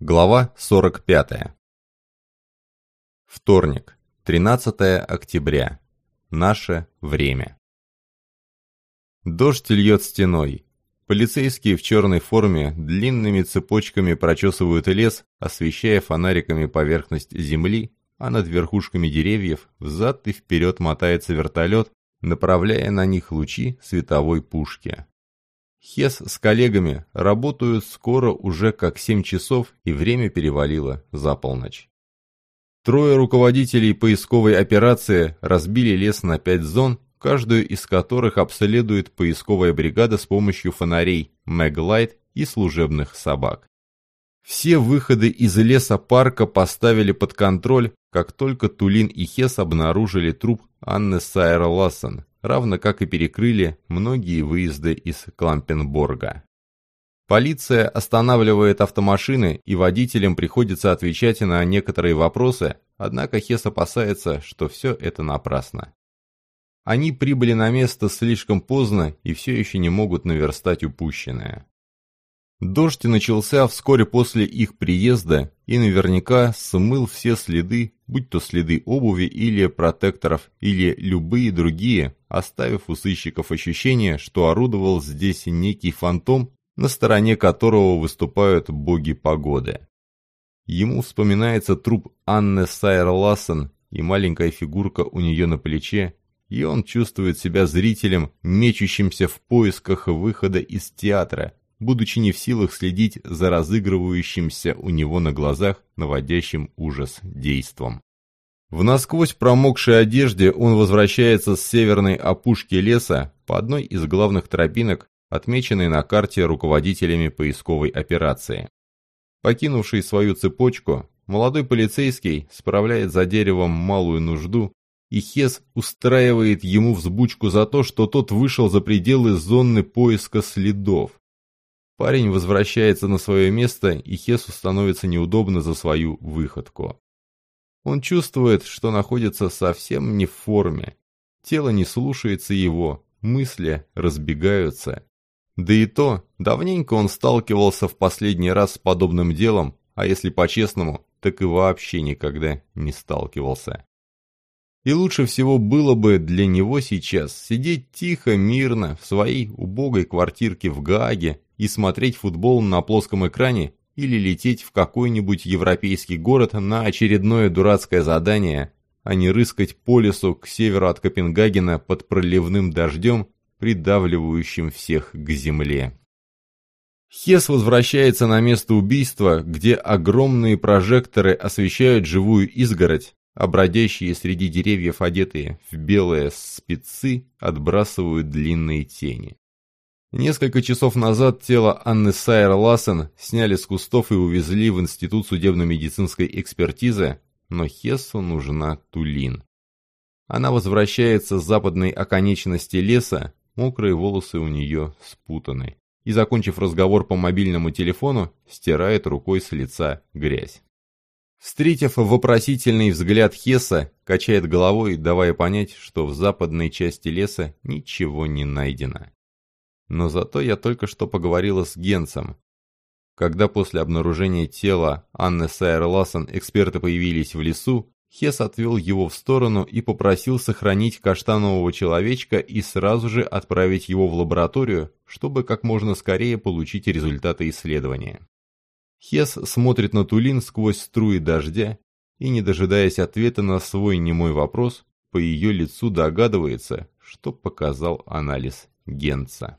Глава 45. Вторник, 13 октября. Наше время. Дождь льет стеной. Полицейские в черной форме длинными цепочками прочесывают лес, освещая фонариками поверхность земли, а над верхушками деревьев взад и вперед мотается вертолет, направляя на них лучи световой пушки. Хес с коллегами работают скоро уже как 7 часов, и время перевалило за полночь. Трое руководителей поисковой операции разбили лес на пять зон, каждую из которых обследует поисковая бригада с помощью фонарей, Мэглайт и служебных собак. Все выходы из леса-парка поставили под контроль, как только Тулин и Хес обнаружили труп Анны Сайер Лассен, равно как и перекрыли многие выезды из Клампенборга. Полиция останавливает автомашины, и водителям приходится отвечать на некоторые вопросы, однако Хес опасается, что все это напрасно. Они прибыли на место слишком поздно и все еще не могут наверстать упущенное. Дождь начался вскоре после их приезда и наверняка смыл все следы, будь то следы обуви или протекторов, или любые другие, оставив у сыщиков ощущение, что орудовал здесь некий фантом, на стороне которого выступают боги погоды. Ему вспоминается труп Анны Сайер Лассен и маленькая фигурка у нее на плече, и он чувствует себя зрителем, мечущимся в поисках выхода из театра, будучи не в силах следить за разыгрывающимся у него на глазах наводящим ужас действом. В насквозь промокшей одежде он возвращается с северной опушки леса по одной из главных тропинок, отмеченной на карте руководителями поисковой операции. Покинувший свою цепочку, молодой полицейский справляет за деревом малую нужду, и Хес устраивает ему взбучку за то, что тот вышел за пределы зоны поиска следов. Парень возвращается на свое место, и Хесу становится неудобно за свою выходку. Он чувствует, что находится совсем не в форме. Тело не слушается его, мысли разбегаются. Да и то, давненько он сталкивался в последний раз с подобным делом, а если по-честному, так и вообще никогда не сталкивался. И лучше всего было бы для него сейчас сидеть тихо, мирно, в своей убогой квартирке в Гааге и смотреть футбол на плоском экране или лететь в какой-нибудь европейский город на очередное дурацкое задание, а не рыскать по лесу к северу от Копенгагена под проливным дождем, придавливающим всех к земле. Хес возвращается на место убийства, где огромные прожекторы освещают живую изгородь, а бродящие среди деревьев одетые в белые спецы отбрасывают длинные тени. Несколько часов назад тело Анны Сайер Лассен сняли с кустов и увезли в Институт судебно-медицинской экспертизы, но Хессу нужна Тулин. Она возвращается с западной оконечности леса, мокрые волосы у нее спутаны, и, закончив разговор по мобильному телефону, стирает рукой с лица грязь. Встретив вопросительный взгляд Хесса, качает головой, давая понять, что в западной части леса ничего не найдено. Но зато я только что поговорила с Генцем. Когда после обнаружения тела Анны Сайер Лассен эксперты появились в лесу, Хес отвел его в сторону и попросил сохранить каштанового человечка и сразу же отправить его в лабораторию, чтобы как можно скорее получить результаты исследования. Хес смотрит на Тулин сквозь струи дождя и, не дожидаясь ответа на свой немой вопрос, по ее лицу догадывается, что показал анализ Генца.